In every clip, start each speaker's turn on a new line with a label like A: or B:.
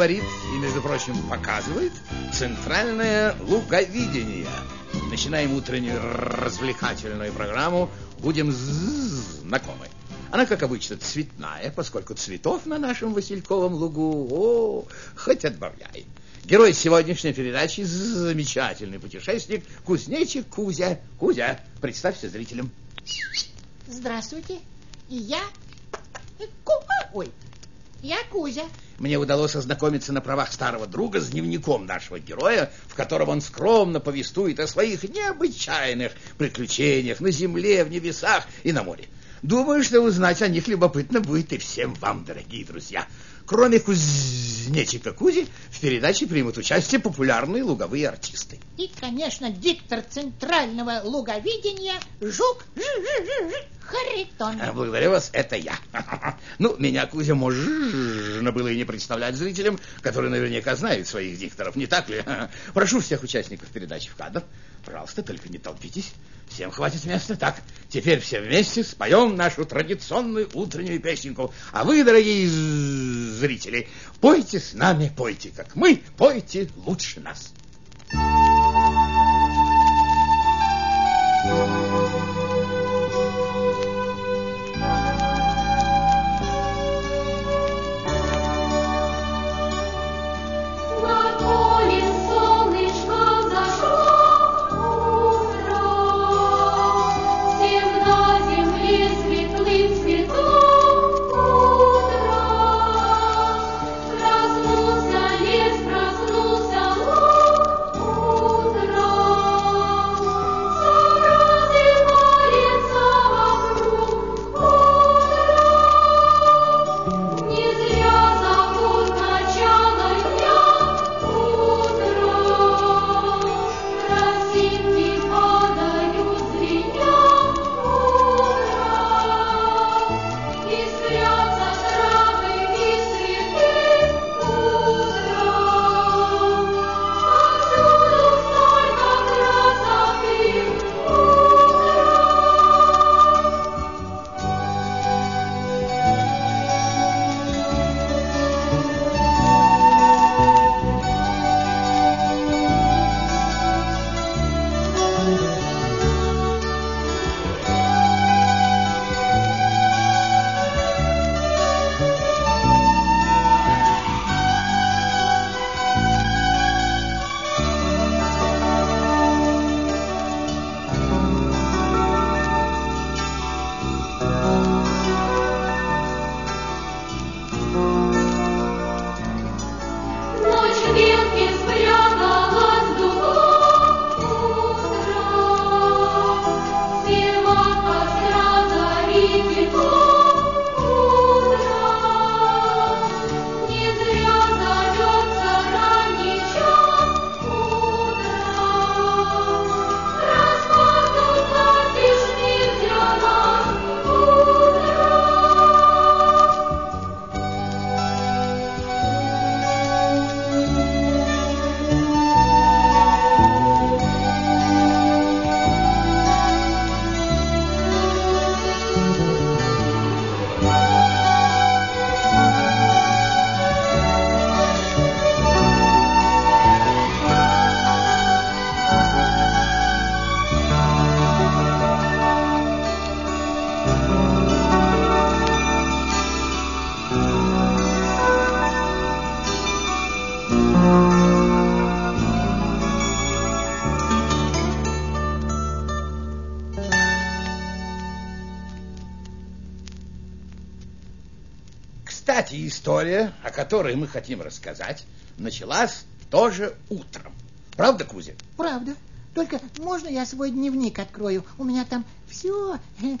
A: Говорит и, между прочим, показывает центральное луговидение. Начинаем утреннюю развлекательную программу. Будем знакомы. Она, как обычно, цветная, поскольку цветов на нашем Васильковом лугу, о, хоть отбавляй. Герой сегодняшней передачи – замечательный путешественник, кузнечик Кузя. Кузя, представься зрителям.
B: Здравствуйте. И я... Ку... Ой, я Кузя.
A: Мне удалось ознакомиться на правах старого друга с дневником нашего героя, в котором он скромно повествует о своих необычайных приключениях на земле, в небесах и на море. Думаю, что узнать о них любопытно будет и всем вам, дорогие друзья. Кроме кузнечика Кузи, в передаче примут участие популярные луговые артисты.
B: И, конечно, диктор центрального луговидения Жук Харитон.
A: А, благодарю вас, это я. Ну, меня, Кузя, можно было и не представлять зрителям, которые наверняка знают своих дикторов, не так ли? Прошу всех участников передачи в кадр. Пожалуйста, только не толпитесь. Всем хватит места. Так, теперь все вместе споем нашу традиционную утреннюю песенку. А вы, дорогие зрители, пойте с нами, пойте, как мы, пойте лучше нас. Кстати, история, о которой мы хотим рассказать, началась тоже утром. Правда, Кузя?
B: Правда. Только можно я свой дневник открою? У меня там все э,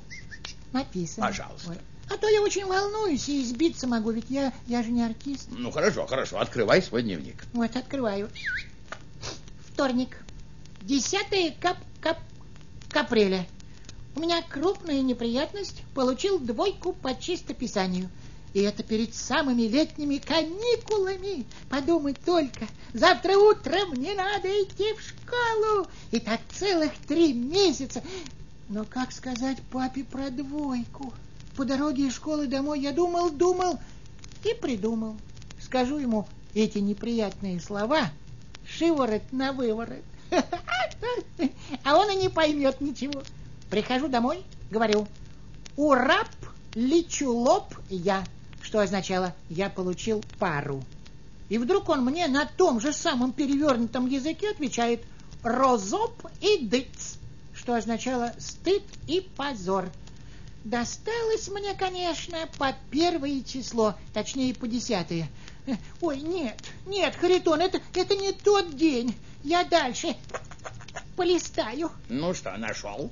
B: написано.
A: Пожалуйста. Вот.
B: А то я очень волнуюсь и избиться могу, ведь я, я же не артист.
A: Ну, хорошо, хорошо. Открывай свой дневник.
B: Вот, открываю. Вторник. Десятое кап кап капреля. У меня крупная неприятность. Получил двойку по чистописанию. И это перед самыми летними каникулами. Подумай только, завтра утром мне надо идти в школу. И так целых три месяца. Но как сказать папе про двойку? По дороге из школы домой я думал, думал и придумал. скажу ему эти неприятные слова, шиворот на выворот. А он и не поймет ничего. Прихожу домой, говорю, урап, лечу лоб я, что означало «я получил пару». И вдруг он мне на том же самом перевернутом языке отвечает «розоп и дыц», что означало «стыд и позор». Досталось мне, конечно, по первое число, точнее, по десятое. Ой, нет, нет, Харитон, это, это не тот день. Я дальше полистаю.
A: Ну что, нашел?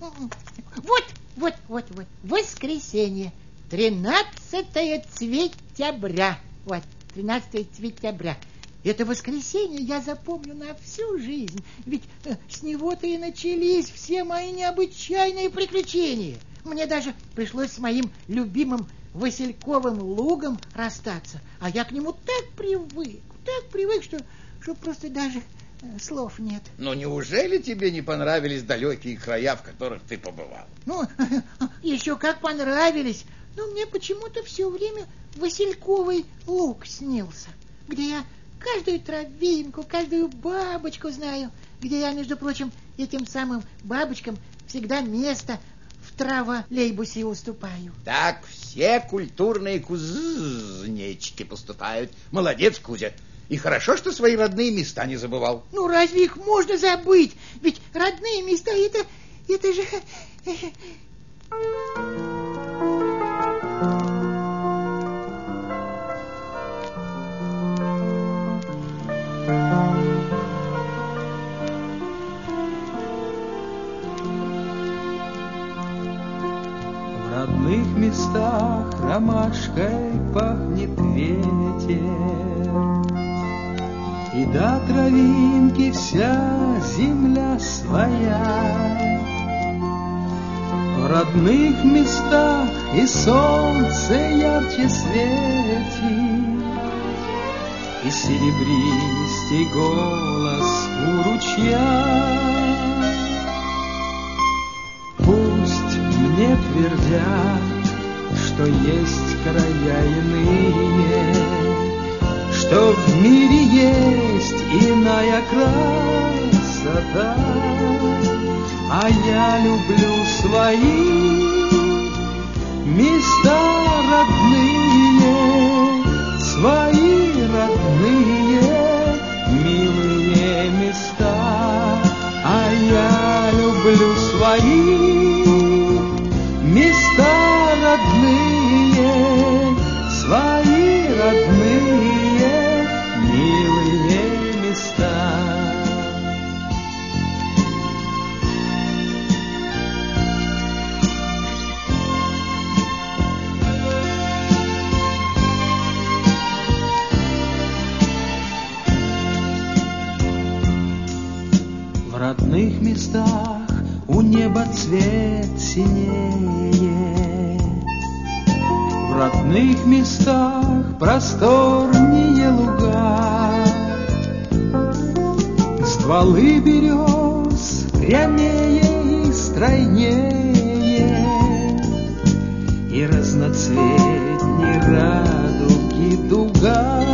B: Вот, вот, вот, вот. Воскресенье. Тринадцатое цветября. Вот, тринадцатое цветября. Это воскресенье я запомню на всю жизнь, ведь э, с него-то и начались все мои необычайные приключения. Мне даже пришлось с моим любимым Васильковым лугом расстаться, а я к нему так привык, так привык, что, что просто даже э, слов нет.
A: Но неужели тебе не понравились далекие края, в которых ты побывал?
B: Ну, еще как понравились. Но мне почему-то все время Васильковый луг снился, где я каждую травинку, каждую бабочку знаю, где я, между прочим, этим самым бабочкам всегда место трава лейбусе уступаю.
A: Так все культурные кузнечики поступают. Молодец, Кузя. И хорошо, что свои родные места не забывал.
B: Ну, разве их можно забыть? Ведь родные места это... это же...
C: ромашкой пахнет ветер, И до травинки вся земля своя. В родных местах и солнце ярче светит, И серебристый голос у ручья. Пусть мне твердят, что есть края иные, что в мире есть иная красота, а я люблю свои места родные, свои родные, милые места, а я люблю свои цвет синее, родных местах просторнее луга. Стволы берез прямее и стройнее, И разноцветней радуги дуга.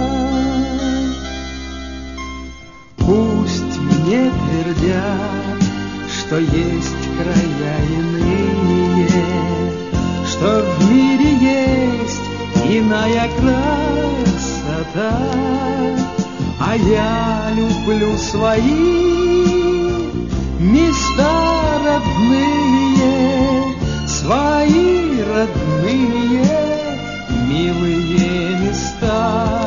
C: Пусть мне твердят, что есть края иные, что в мире есть иная красота, а я люблю свои места родные, свои родные, милые места,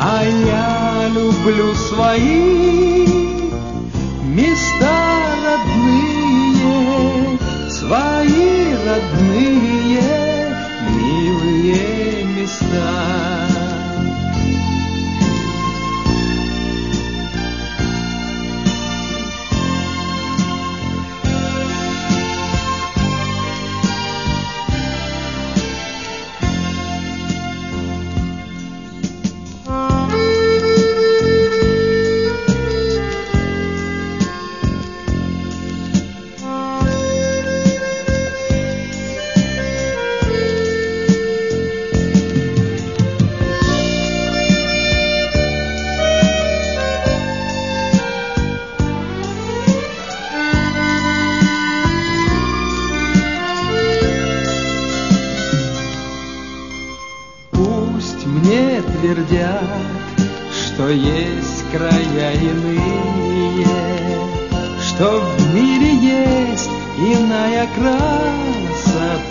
C: а я люблю свои свои родные, что есть края иные, что в мире есть иная красота.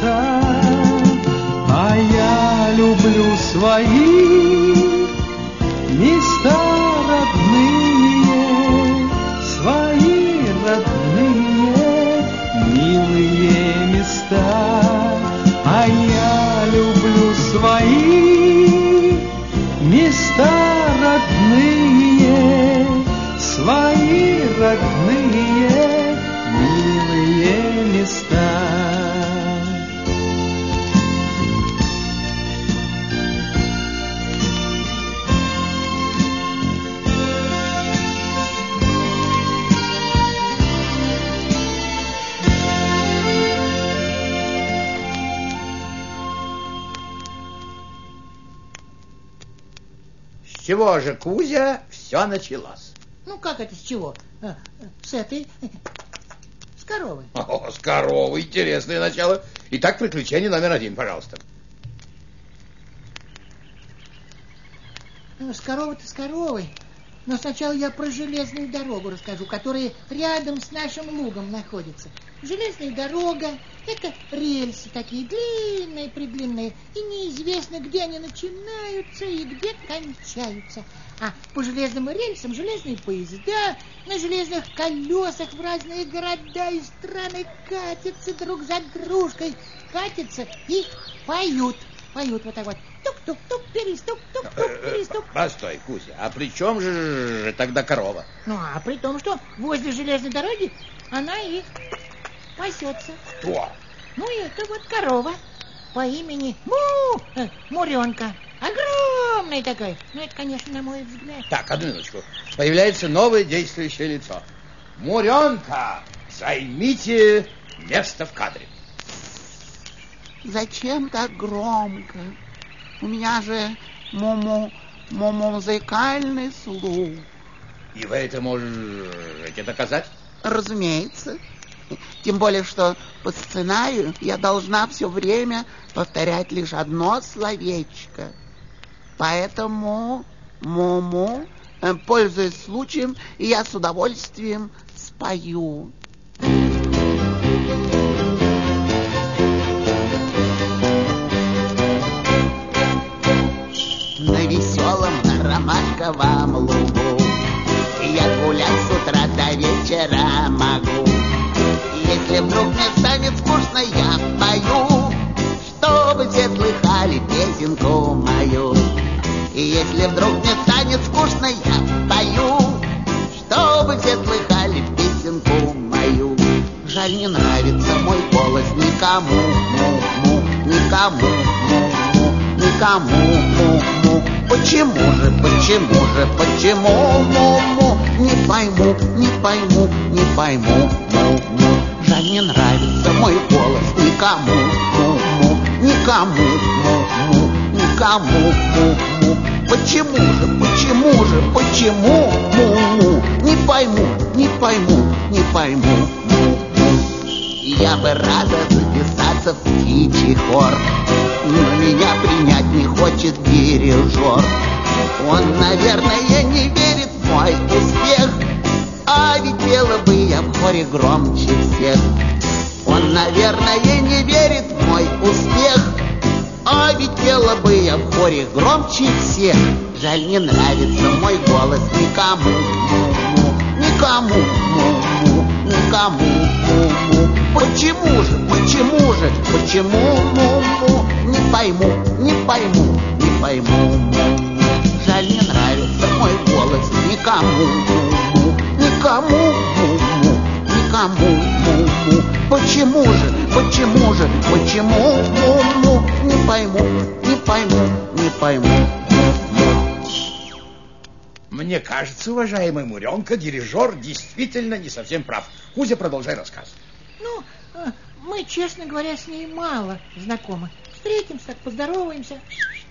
C: А я люблю свои
A: чего же, Кузя, все началось?
B: Ну, как это с чего? А, С этой... С коровой.
A: О, с коровы, интересное начало. Итак, приключение номер один, пожалуйста.
B: Ну, С коровой-то с коровой. Но сначала я про железную дорогу расскажу, которая рядом с нашим лугом находится. Железная дорога — это рельсы такие длинные, предлинные, и неизвестно, где они начинаются и где кончаются. А по железным рельсам железные поезда на железных колесах в разные города и страны катятся друг за дружкой, катятся и поют. Поют вот так вот. Тук-тук-тук, перестук, тук-тук, перестук.
A: Постой, Кузя, а при чем же тогда корова?
B: Ну, а при том, что возле железной дороги она и пасется.
A: Кто?
B: Ну, это вот корова по имени Му, э, Муренка. Огромная такая. Ну, это, конечно, на мой взгляд.
A: Так, одну минуточку. Появляется новое действующее лицо. Муренка, займите место в кадре.
D: Зачем так громко? У меня же муму, музыкальный слух.
A: И вы это можете доказать?
D: Разумеется. Тем более, что по сценарию я должна все время повторять лишь одно словечко. Поэтому, муму, э, пользуясь случаем, я с удовольствием спою. Ромашковом лугу. Я гулять с утра до вечера могу. Если вдруг мне станет скучно, я пою Чтобы все слыхали песенку мою. И если вдруг мне станет скучно, я пою Чтобы все слыхали песенку мою. Жаль, не нравится мой голос никому, му, му, никому, му, му, никому, му, му. Почему же, почему же, почему, му, му, не пойму, не пойму, не пойму, му, му. Жаль, не нравится мой голос никому, му, му, никому, му, му, никому, му, му. Почему же, почему же, почему, му, му, не пойму, не пойму, не пойму, му, му. Я бы рада записаться в птичий хор, но меня принять не хочет дирижер. Он, наверное, не верит в мой успех, а ведь пела бы я в хоре громче всех. Он, наверное, не верит в мой успех, а ведь пела бы я в хоре громче всех. Жаль, не нравится мой голос никому, никому, никому, му-му. Почему же, почему же, почему, му-му, не пойму, не пойму, не пойму. Жаль, не нравится мой голос никому, никому, никому. Почему же, почему же, почему, му-му, не пойму, не пойму, не пойму.
A: Мне кажется, уважаемый Муренка, дирижер действительно не совсем прав. Кузя, продолжай рассказ.
B: Ну, э, мы, честно говоря, с ней мало знакомы. Встретимся, так поздороваемся.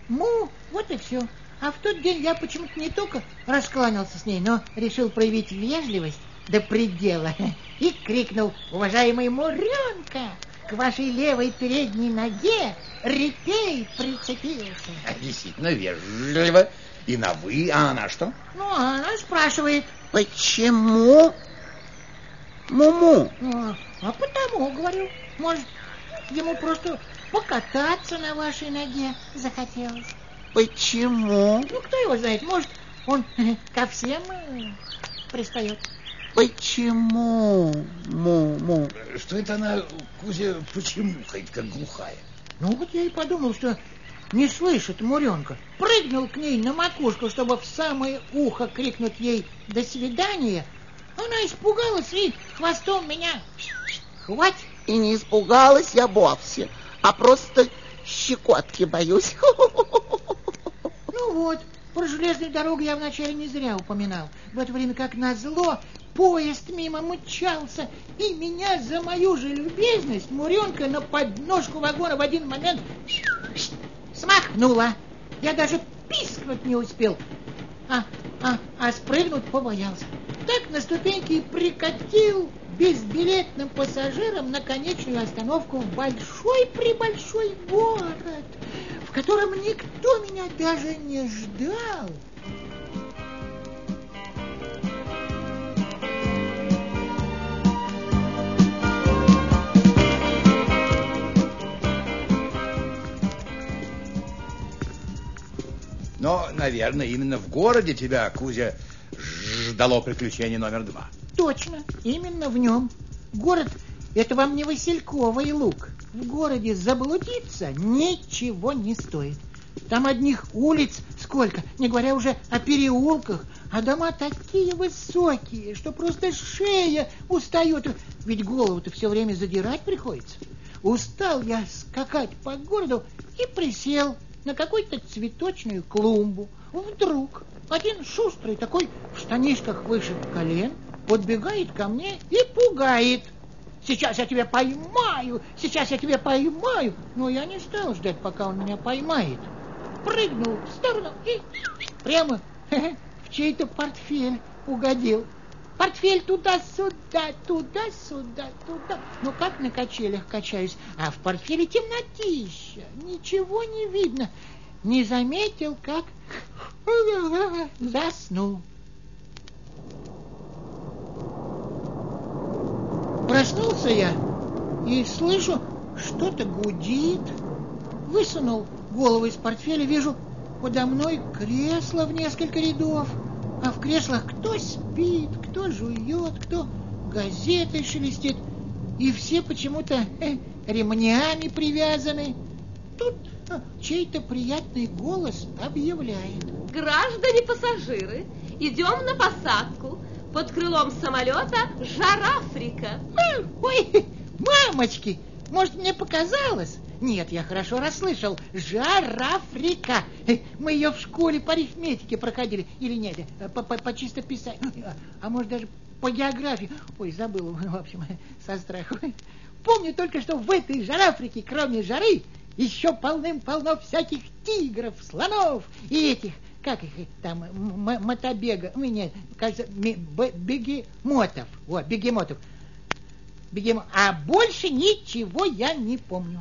B: Ну, вот и все. А в тот день я почему-то не только раскланялся с ней, но решил проявить вежливость до предела и крикнул, уважаемый Муренка, к вашей левой передней ноге репей прицепился.
A: Действительно вежливо. И на «вы», а она что?
B: Ну, а она спрашивает.
D: Почему? Муму.
B: Ну, а потому, говорю, может, ему просто покататься на вашей ноге захотелось.
D: Почему?
B: Ну, кто его знает, может, он ко всем пристает.
D: Почему? Муму.
A: Что это она, Кузя, почему хоть как глухая?
B: Ну, вот я и подумал, что не слышит Муренка. Прыгнул к ней на макушку, чтобы в самое ухо крикнуть ей «до свидания». Она испугалась и хвостом меня хвать.
D: И не испугалась я вовсе, а просто щекотки боюсь.
B: Ну вот, про железную дорогу я вначале не зря упоминал. В это время, как назло, поезд мимо мчался, и меня за мою же любезность Муренка на подножку вагона в один момент смахнула. Я даже пискнуть не успел, а, а, а спрыгнуть побоялся. Так на ступеньки и прикатил безбилетным пассажирам на конечную остановку в большой-пребольшой город, в котором никто меня даже не ждал.
A: Но, наверное, именно в городе тебя, Кузя, ждало приключение номер два.
B: Точно, именно в нем. Город — это вам не Васильковый лук. В городе заблудиться ничего не стоит. Там одних улиц сколько, не говоря уже о переулках, а дома такие высокие, что просто шея устает, ведь голову-то все время задирать приходится. Устал я скакать по городу и присел на какую-то цветочную клумбу. Вдруг один шустрый такой в штанишках выше колен подбегает ко мне и пугает. Сейчас я тебя поймаю, сейчас я тебя поймаю. Но я не стал ждать, пока он меня поймает. Прыгнул в сторону и прямо в чей-то портфель угодил. Портфель туда-сюда, туда-сюда, туда. Ну, как на качелях качаюсь, а в портфеле темнотища, ничего не видно. Не заметил, как заснул. Проснулся я и слышу, что-то гудит. Высунул голову из портфеля, вижу подо мной кресло в несколько рядов. А в креслах кто спит, кто жует, кто газетой шелестит. И все почему-то э, ремнями привязаны. Тут э, чей-то приятный голос объявляет.
E: Граждане пассажиры, идем на посадку. Под крылом самолета жар Африка.
B: Э, Ой, мамочки, может, мне показалось? Нет, я хорошо расслышал. Жар Африка. Э, Мы ее в школе по арифметике проходили. Или нет, э, по, по, по чистописанию. А, может, даже по географии. Ой, забыл, в общем, со страху. Помню только, что в этой жар Африке, кроме жары, еще полным-полно всяких тигров, слонов и этих, как их там, мотобега, ну, нет, кажется, бегемотов. Вот, бегемотов. Бегемо... А больше ничего я не помню.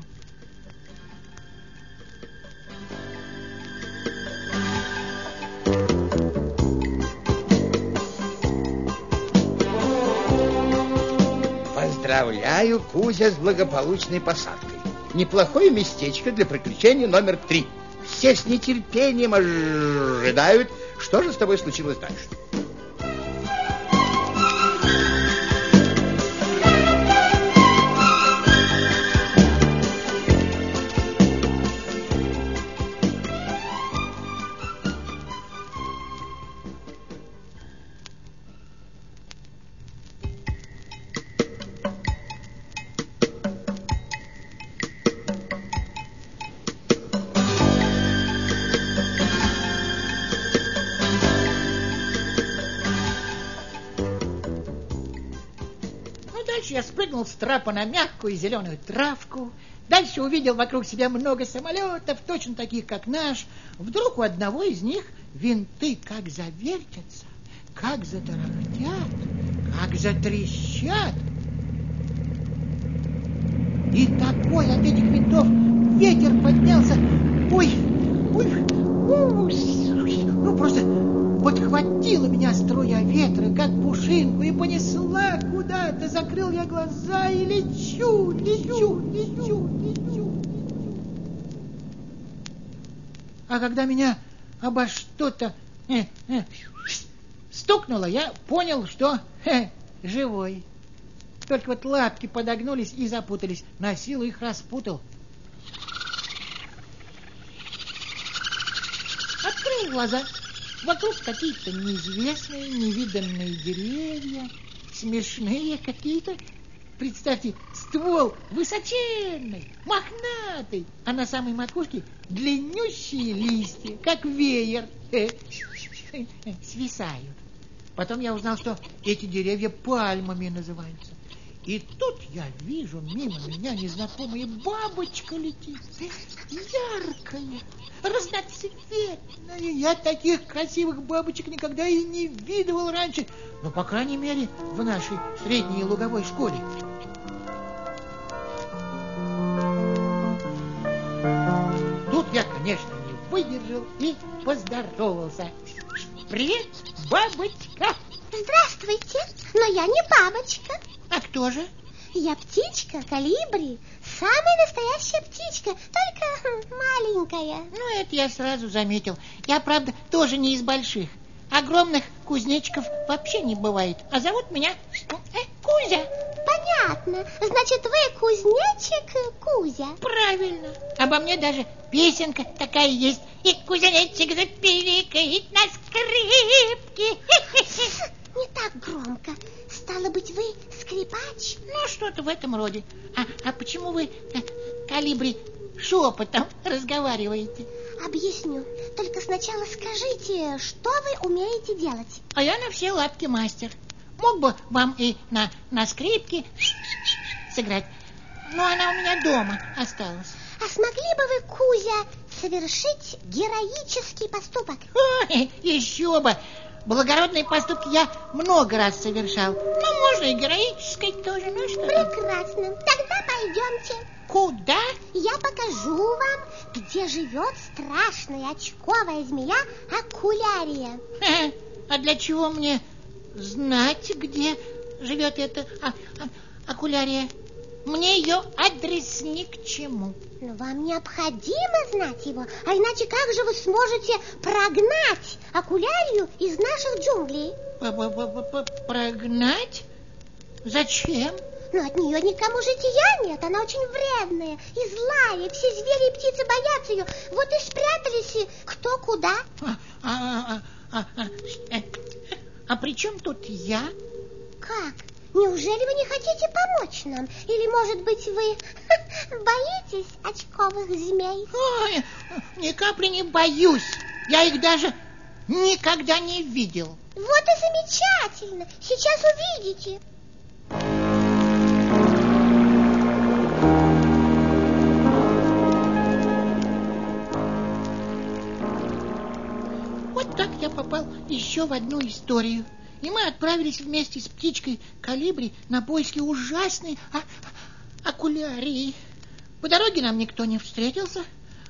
A: Поздравляю, Кузя, с благополучной посадкой. Неплохое местечко для приключения номер три. Все с нетерпением ожидают, что же с тобой случилось дальше.
B: Трапа на мягкую зеленую травку. Дальше увидел вокруг себя много самолетов, точно таких, как наш. Вдруг у одного из них винты как завертятся, как затарахтят, как затрещат. И такой от этих винтов ветер поднялся. Ой, ой, ой, ну просто подхватила меня струя ветра, как пушинку, и понесла куда-то. Закрыл я глаза и лечу, лечу, лечу, лечу. А когда меня обо что-то э, э, стукнуло, я понял, что э, живой. Только вот лапки подогнулись и запутались. На силу их распутал. Открыл глаза. Вокруг какие-то неизвестные, невиданные деревья, смешные какие-то. Представьте, ствол высоченный, мохнатый, а на самой макушке длиннющие листья, как веер, свисают. Потом я узнал, что эти деревья пальмами называются. И тут я вижу, мимо меня незнакомая бабочка летит. Яркая, разноцветная. Я таких красивых бабочек никогда и не видывал раньше. Ну, по крайней мере, в нашей средней луговой школе. Тут я, конечно, не выдержал и поздоровался. Привет, бабочка.
F: Здравствуйте, но я не бабочка.
B: А кто же?
F: Я птичка, калибри. Самая настоящая птичка, только маленькая.
B: Ну, это я сразу заметил. Я, правда, тоже не из больших. Огромных кузнечиков вообще не бывает. А зовут меня э, Кузя.
F: Понятно. Значит, вы кузнечик Кузя.
B: Правильно. Обо мне даже песенка такая есть. И кузнечик запиликает на скрипке.
F: Не так громко. Стало быть, вы скрипач?
B: Ну, что-то в этом роде. А, а почему вы, э, калибри, шепотом разговариваете?
F: Объясню. Только сначала скажите, что вы умеете делать?
B: А я на все лапки мастер. Мог бы вам и на, на скрипке сыграть. Но она у меня дома осталась.
F: А смогли бы вы, Кузя, совершить героический поступок?
B: Ой, еще бы! Благородные поступки я много раз совершал. Ну, можно и героической тоже, ну что?
F: Прекрасно. Тогда пойдемте.
B: Куда?
F: Я покажу вам, где живет страшная очковая змея Акулярия.
B: А для чего мне знать, где живет эта а, а, акулярия? Мне ее адрес ни к чему.
F: Но вам необходимо знать его, а иначе как же вы сможете прогнать Акулярию из наших джунглей?
B: П-п-п-п- Прогнать? Зачем?
F: Но от нее никому житья нет, она очень вредная и злая, все звери и птицы боятся ее, вот и спрятались и кто куда.
B: А, а, а, а, а, э, а при чем тут я?
F: Как? Неужели вы не хотите помочь нам? Или, может быть, вы боитесь очковых змей?
B: Ой, ни капли не боюсь. Я их даже никогда не видел.
F: Вот и замечательно. Сейчас увидите.
B: Вот так я попал еще в одну историю. И мы отправились вместе с птичкой Калибри на поиски ужасной а- акулярии. По дороге нам никто не встретился.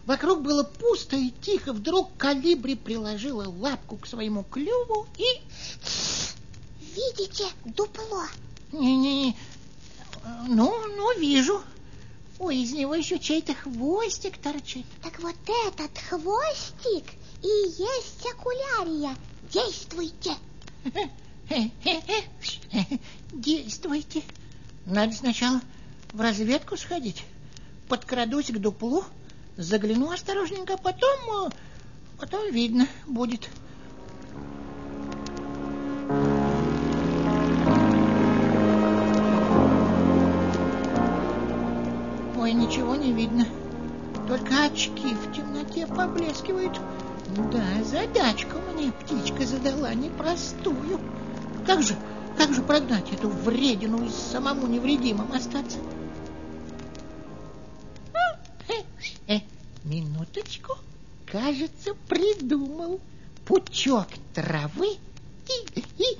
B: Вокруг было пусто и тихо. Вдруг Калибри приложила лапку к своему клюву и...
F: Видите дупло?
B: Не-не-не. Ну, ну, вижу. Ой, из него еще чей-то хвостик торчит.
F: Так вот этот хвостик и есть акулярия. Действуйте.
B: Действуйте. Надо сначала в разведку сходить. Подкрадусь к дуплу, загляну осторожненько, потом... э, Потом видно будет. Ой, ничего не видно. Только очки в темноте поблескивают. Да, задачку мне птичка задала непростую. Как же, как же прогнать эту вредину и самому невредимым остаться? А, э, э, минуточку. Кажется, придумал. Пучок травы и, и,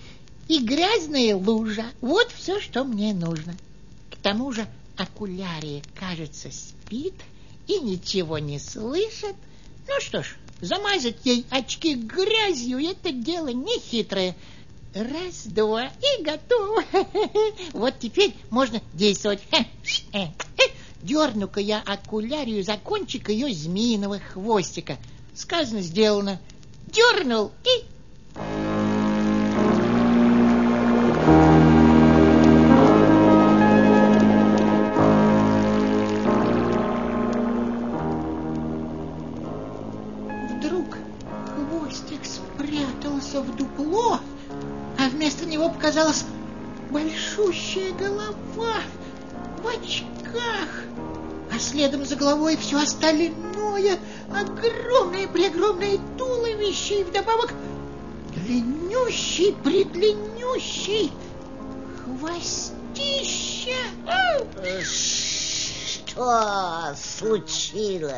B: и грязная лужа. Вот все, что мне нужно. К тому же окулярия, кажется, спит и ничего не слышит. Ну что ж, замазать ей очки грязью — это дело нехитрое. Раз, два и готово. Вот теперь можно действовать. Дерну-ка я окулярию за кончик ее змеиного хвостика. Сказано, сделано. Дернул и... спрятался в дупло, а вместо него показалась большущая голова в очках, а следом за головой все остальное огромное-преогромное туловище и вдобавок длиннющий-предлиннющий хвостище.
G: Что случилось?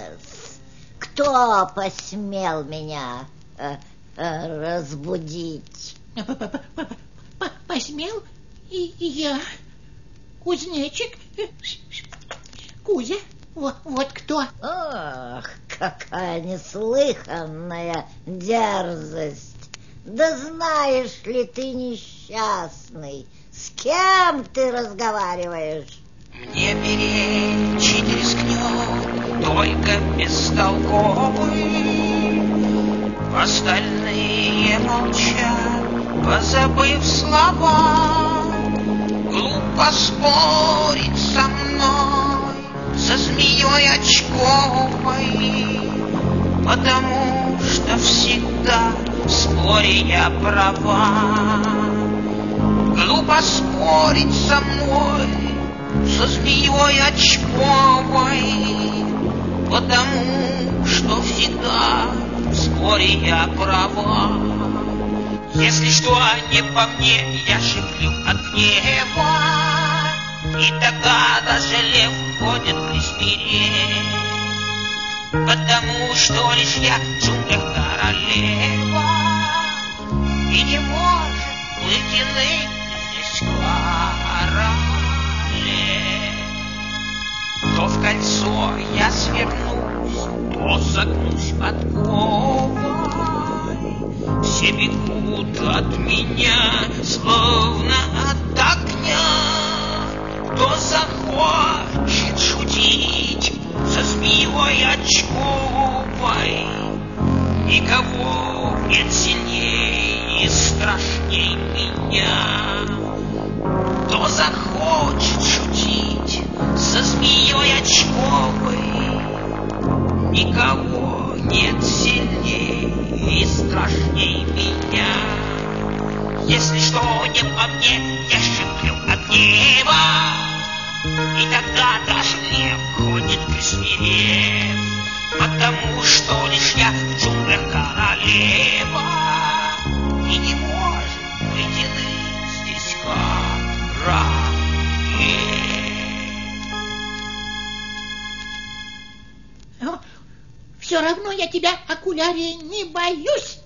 G: Кто посмел меня э, разбудить?
B: Посмел и я, кузнечик, Кузя, вот, вот кто.
G: Ох, какая неслыханная дерзость! Да знаешь ли ты, несчастный, с кем ты разговариваешь?
H: Мне перечить рискнет только бестолковый. Остальные молчат, позабыв слова. Глупо спорить со мной, со змеей очковой, Потому что всегда в споре я права. Глупо спорить со мной, со змеей очковой, Потому что всегда в споре я права. Если что не по мне, я шиплю от гнева, И тогда даже лев ходит присмирев, Потому что лишь я в джунглях королева, И не может быть иным здесь королев. То в кольцо я свернусь, то загнусь подковой. Все бегут от меня, словно от огня. Кто захочет шутить со змеей очковой, Никого нет сильнее и страшней меня. Кто захочет шутить со змеей очковой, Никого нет сильнее и страшней меня. Если что не по мне, я шиплю от гнева, И тогда даже лев ходит присмирев, Потому что лишь я в королева,
B: Все равно я тебя, окулярия, не боюсь.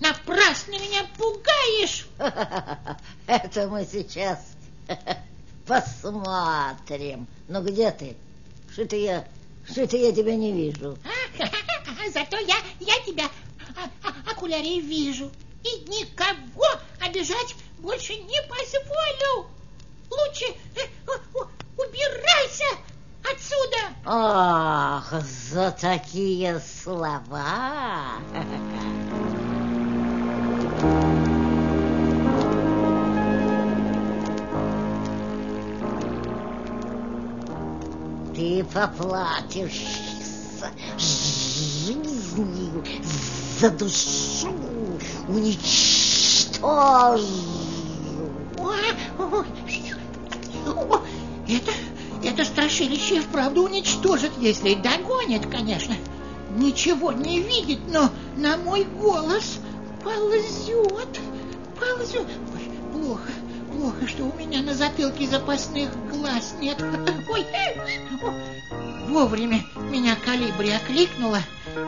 B: Напрасно меня пугаешь.
G: Это мы сейчас посмотрим. Ну где ты? Что-то я, что-то я тебя не вижу.
B: Зато я, я тебя, окулярия, вижу. И никого обижать больше не позволю. Лучше э, убирайся отсюда.
G: Ах, за такие слова. Ты поплатишься жизнью за душу уничтожу.
B: Это страшилище вправду уничтожит, если догонит, конечно. Ничего не видит, но на мой голос ползет, ползет. Ой, плохо, плохо, что у меня на затылке запасных глаз нет. Ой, вовремя меня калибри окликнула.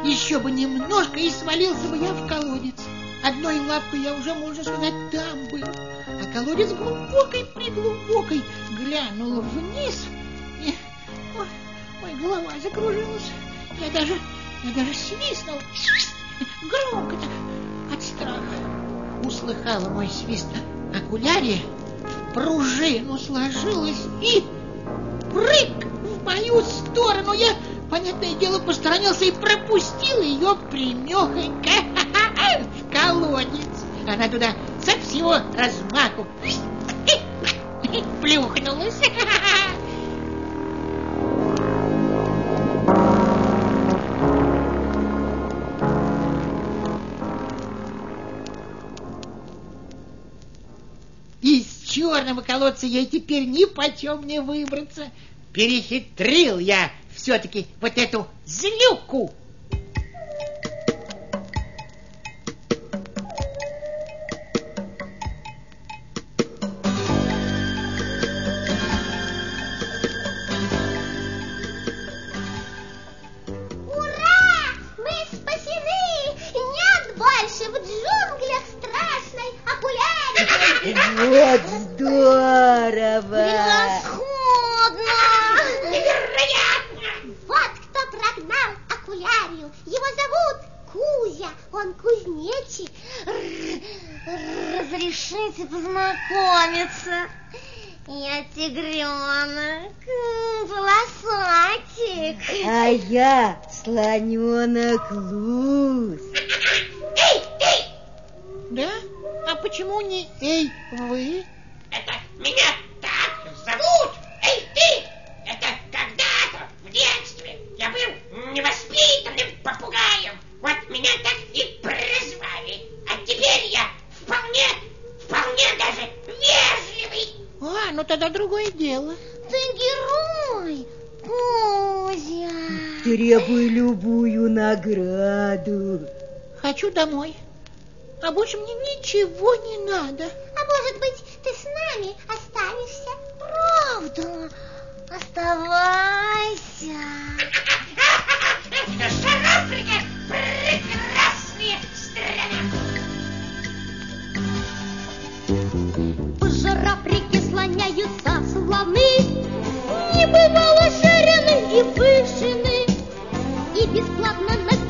B: Еще бы немножко и свалился бы я в колодец. Одной лапкой я уже, можно сказать, там был. А колодец глубокой-преглубокой глянул вниз Ой, голова закружилась. Я даже, я даже свистнул. Громко так, от страха. Услыхала мой свист окулярия, пружину сложилась и прыг в мою сторону. Я, понятное дело, посторонился и пропустил ее примехонько в колодец. Она туда со всего размаху плюхнулась. горного колодца ей теперь ни почем не выбраться. Перехитрил я все-таки вот эту злюку.
G: любую награду.
B: Хочу домой. А больше мне ничего не надо.
I: А может быть, ты с нами останешься? Правда? Оставайся.
H: Шараприки! Прекрасные страны!
I: В жараприке слоняются слоны, Не бывало ширены и вышины. бесплатно на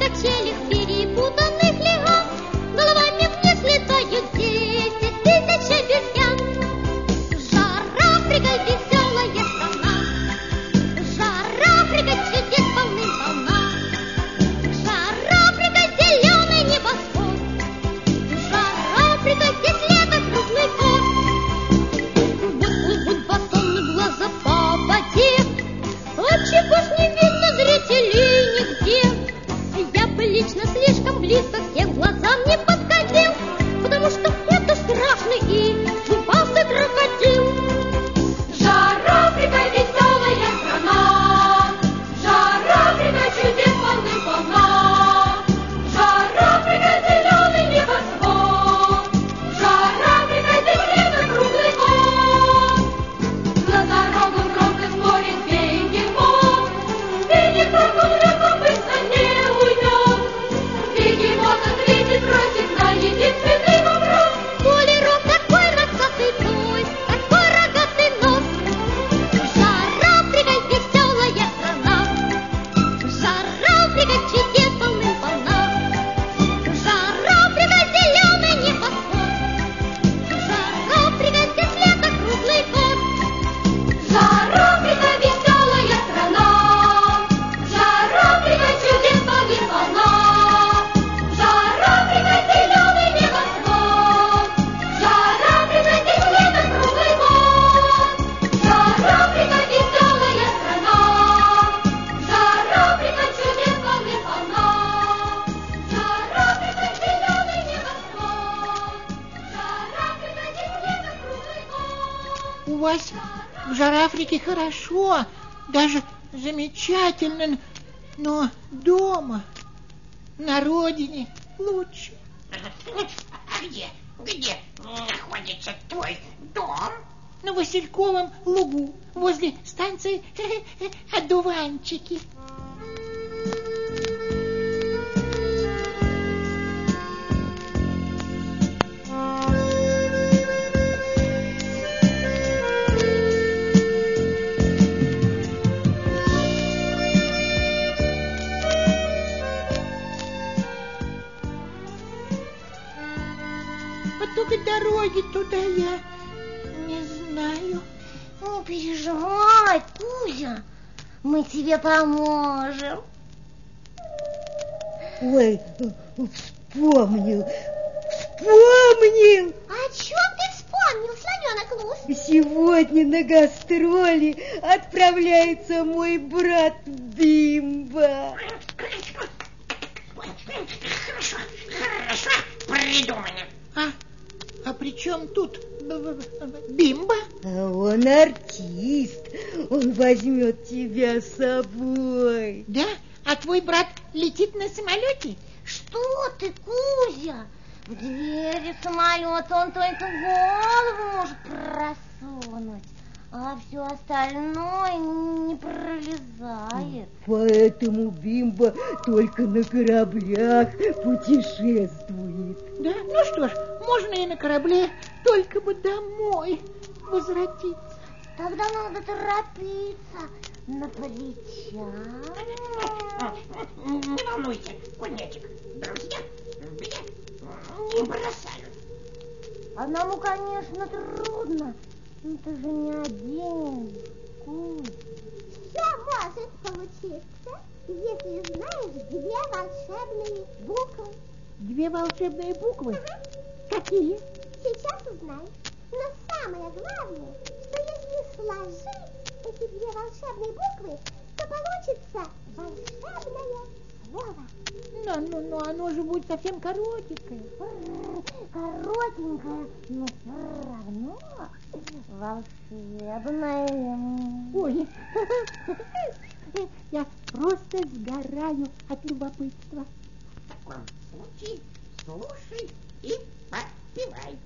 H: находится твой дом?
B: На Васильковом лугу, возле станции Одуванчики. Туда я не знаю.
G: Не переживай, Кузя, мы тебе поможем.
J: Ой, вспомнил, вспомнил!
G: А о чем ты вспомнил, слоненок Лус?
J: Сегодня на гастроли отправляется мой брат Бимба.
I: Хорошо, хорошо, придумано.
B: При чем тут Бимба?
J: А он артист, он возьмет тебя с собой.
B: Да? А твой брат летит на самолете?
G: Что ты, Кузя? В двери самолета он только голову может просунуть, а все остальное не пролезает.
J: Поэтому Бимба только на кораблях путешествует.
B: Да? Ну что ж, можно и на корабле, только бы домой возвратиться.
G: Тогда надо торопиться на плечах.
I: Не волнуйся, кузнечик. Друзья меня не бросают.
G: Одному, конечно, трудно, но ты же не один.
F: Все может получиться, если знаешь две волшебные буквы.
B: Две волшебные буквы? Какие?
F: Сейчас узнаешь. Но самое главное, что если сложить эти две волшебные буквы, то получится волшебное слово.
B: Ну, ну, ну, оно же будет совсем коротенькое.
G: Коротенькое, но все равно волшебное.
B: Ой, я просто сгораю от любопытства.
I: Случае слушай и подпевай.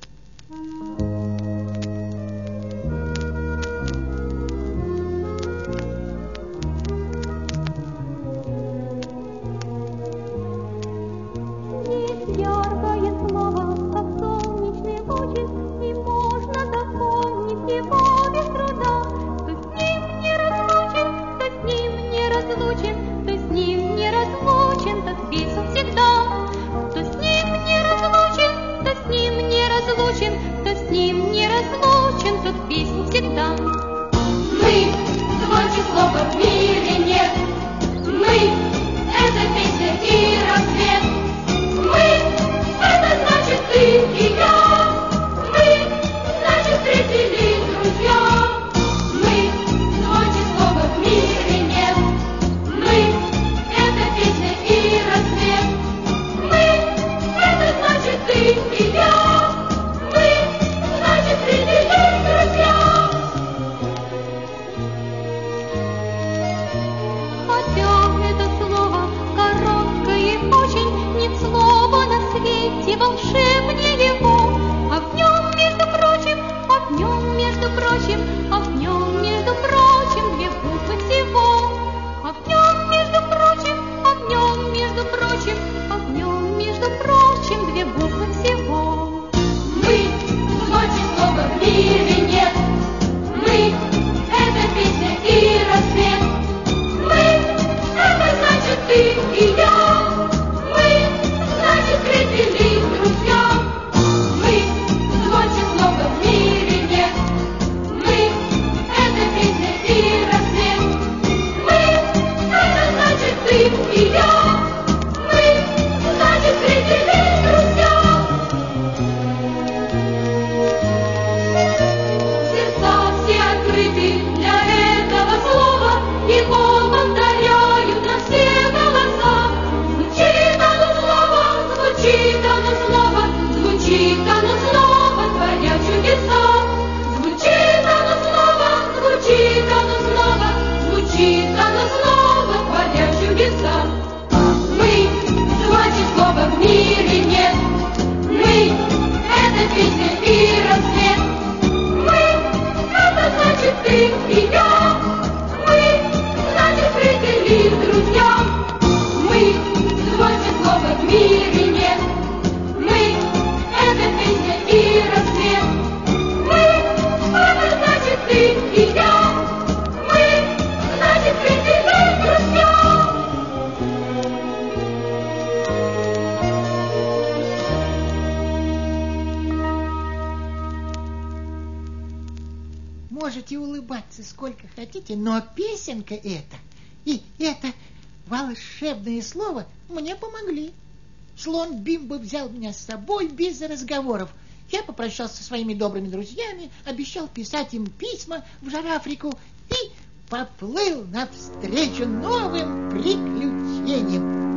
B: Улыбаться сколько хотите, но песенка эта и это волшебное слово мне помогли. Слон Бимбо взял меня с собой без разговоров. Я попрощался со своими добрыми друзьями, обещал писать им письма в Жар-Африку и поплыл навстречу новым приключениям.